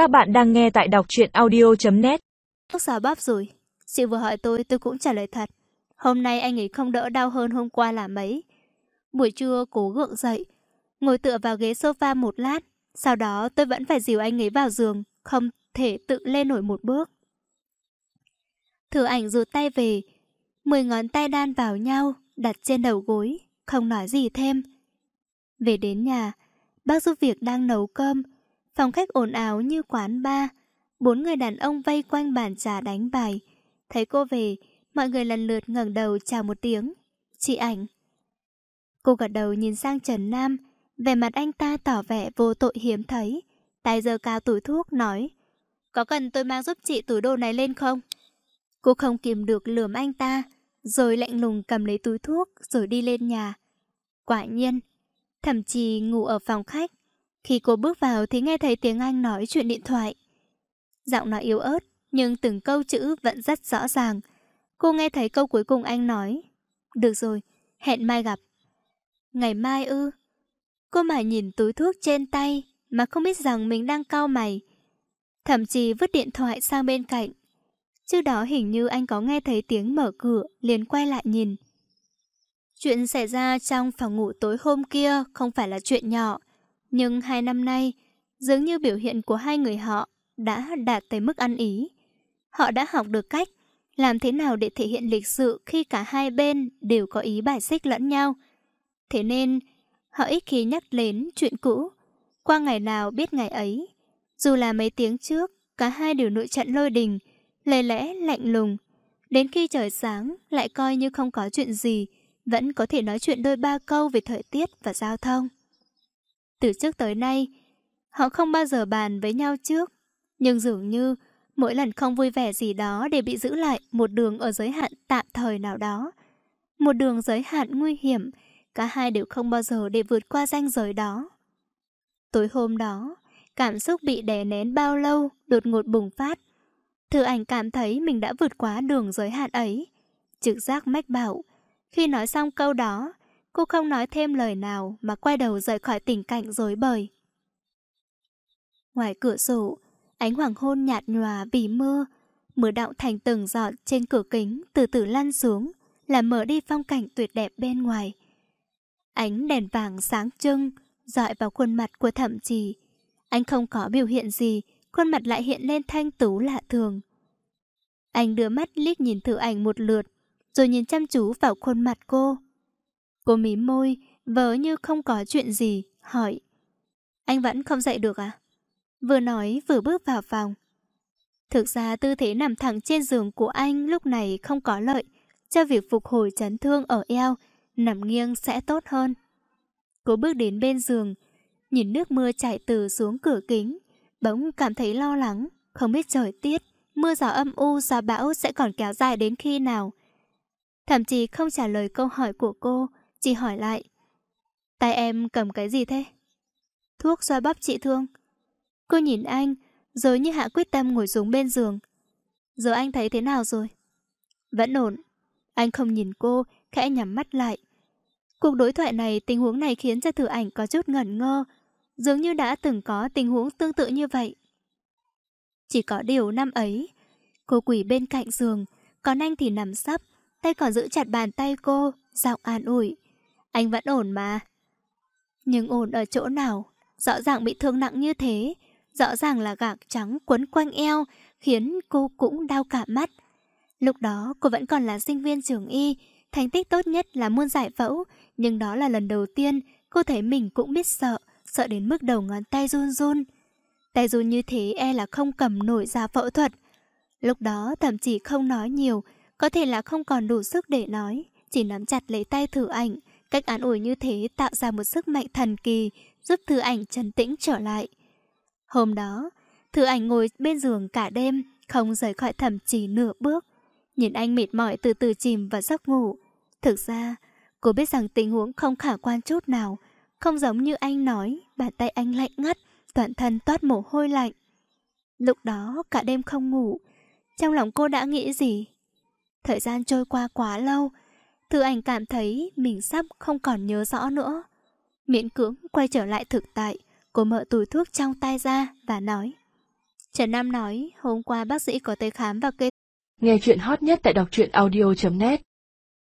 Các bạn đang nghe tại đọc truyện audio.net Thuốc xào bắp rồi. Chị vừa hỏi tôi, tôi cũng trả lời thật. Hôm nay anh ấy không đỡ đau hơn hôm qua là mấy. Buổi trưa cố gượng dậy, ngồi tựa vào ghế sofa một lát. Sau đó tôi vẫn phải dìu anh ấy vào giường, không thể tự lên nổi một bước. Thử ảnh rụt tay về, mười ngón tay đan vào nhau, đặt trên đầu gối, không nói gì thêm. Về đến nhà, bác giúp việc đang nấu cơm, phòng khách ồn ào như quán bar, bốn người đàn ông vây quanh bàn trà đánh bài. Thấy cô về, mọi người lần lượt ngẩng đầu chào một tiếng. Chị ảnh. Cô gật đầu nhìn sang Trần Nam, vẻ mặt anh ta tỏ vẻ vô tội hiếm thấy. Tay giơ cao túi thuốc nói, có cần tôi mang giúp chị túi đồ này lên không? Cô không kìm được lườm anh ta, rồi lạnh lùng cầm lấy túi thuốc rồi đi lên nhà. Quả nhiên, thậm chí ngủ ở phòng khách. Khi cô bước vào thì nghe thấy tiếng Anh nói chuyện điện thoại. Giọng nói yếu ớt, nhưng từng câu chữ vẫn rất rõ ràng. Cô nghe thấy câu cuối cùng anh nói. Được rồi, hẹn mai gặp. Ngày mai ư? Cô mải nhìn túi thuốc trên tay mà không biết rằng mình đang cau mày. Thậm chí vứt điện thoại sang bên cạnh. Trước đó hình như anh có nghe thấy tiếng mở cửa, liền quay lại nhìn. Chuyện xảy ra trong phòng ngủ tối hôm kia không phải là chuyện nhỏ, nhưng hai năm nay, dường như biểu hiện của hai người họ đã đạt tới mức ăn ý. Họ đã học được cách làm thế nào để thể hiện lịch sự khi cả hai bên đều có ý bài xích lẫn nhau. Thế nên, họ ít khi nhắc đến chuyện cũ. Qua ngày nào biết ngày ấy. Dù là mấy tiếng trước, cả hai đều nội trận lôi đình, lời lẽ lạnh lùng. Đến khi trời sáng, lại coi như không có chuyện gì, vẫn có thể nói chuyện đôi ba câu về thời tiết và giao thông. Từ trước tới nay, họ không bao giờ bàn với nhau trước, nhưng dường như mỗi lần không vui vẻ gì đó để bị giữ lại một đường ở giới hạn tạm thời nào đó. Một đường giới hạn nguy hiểm, cả hai đều không bao giờ để vượt qua ranh giới đó. Tối hôm đó, cảm xúc bị đè nén bao lâu đột ngột bùng phát. Thư ảnh cảm thấy mình đã vượt quá đường giới hạn ấy. Trực giác mách bảo, khi nói xong câu đó, cô không nói thêm lời nào mà quay đầu rời khỏi tình cảnh rối bời. Ngoài cửa sổ, ánh hoàng hôn nhạt nhòa vì mưa, mưa đọng thành từng giọt trên cửa kính từ từ lăn xuống, làm mở đi phong cảnh tuyệt đẹp bên ngoài. Ánh đèn vàng sáng trưng, dọi vào khuôn mặt của thẩm trì. Anh không có biểu hiện gì, khuôn mặt lại hiện lên thanh tú lạ thường. Anh đưa mắt liếc nhìn thử ảnh một lượt, rồi nhìn chăm chú vào khuôn mặt cô. Cô mím môi, vớ như không có chuyện gì, hỏi. Anh vẫn không dậy được à? Vừa nói vừa bước vào phòng. Thực ra tư thế nằm thẳng trên giường của anh lúc này không có lợi cho việc phục hồi chấn thương ở eo, nằm nghiêng sẽ tốt hơn. Cô bước đến bên giường, nhìn nước mưa chảy từ xuống cửa kính, bỗng cảm thấy lo lắng, không biết trời tiết, mưa gió âm u gió bão sẽ còn kéo dài đến khi nào. Thậm chí không trả lời câu hỏi của cô, chị hỏi lại. Tay em cầm cái gì thế? Thuốc xoa bắp chị thương. Cô nhìn anh, rồi như hạ quyết tâm ngồi xuống bên giường. Giờ anh thấy thế nào rồi? Vẫn ổn. Anh không nhìn cô, khẽ nhắm mắt lại. Cuộc đối thoại này, tình huống này khiến cho thử ảnh có chút ngẩn ngơ. Dường như đã từng có tình huống tương tự như vậy. Chỉ có điều năm ấy, cô quỷ bên cạnh giường, còn anh thì nằm sấp, tay còn giữ chặt bàn tay cô, giọng an ủi. Anh vẫn ổn mà. Nhưng ổn ở chỗ nào? Rõ ràng bị thương nặng như thế. Rõ ràng là gạc trắng quấn quanh eo, khiến cô cũng đau cả mắt. Lúc đó cô vẫn còn là sinh viên trường y, thành tích tốt nhất là môn giải phẫu, nhưng đó là lần đầu tiên cô thấy mình cũng biết sợ, sợ đến mức đầu ngón tay run run. Tay run như thế e là không cầm nổi ra phẫu thuật. Lúc đó thậm chí không nói nhiều, có thể là không còn đủ sức để nói, chỉ nắm chặt lấy tay thử ảnh. Cách án ủi như thế tạo ra một sức mạnh thần kỳ, giúp thư ảnh trấn tĩnh trở lại. Hôm đó, thư ảnh ngồi bên giường cả đêm, không rời khỏi thẩm chỉ nửa bước. Nhìn anh mệt mỏi từ từ chìm vào giấc ngủ. Thực ra, cô biết rằng tình huống không khả quan chút nào, không giống như anh nói, bàn tay anh lạnh ngắt, toàn thân toát mồ hôi lạnh. Lúc đó cả đêm không ngủ, trong lòng cô đã nghĩ gì? Thời gian trôi qua quá lâu, Thư ảnh cảm thấy mình sắp không còn nhớ rõ nữa. Miễn cưỡng quay trở lại thực tại, cô mở túi thuốc trong tay ra và nói Trần Nam nói hôm qua bác sĩ có tới khám và kê Nghe chuyện hot nhất tại đọc truyện audio.net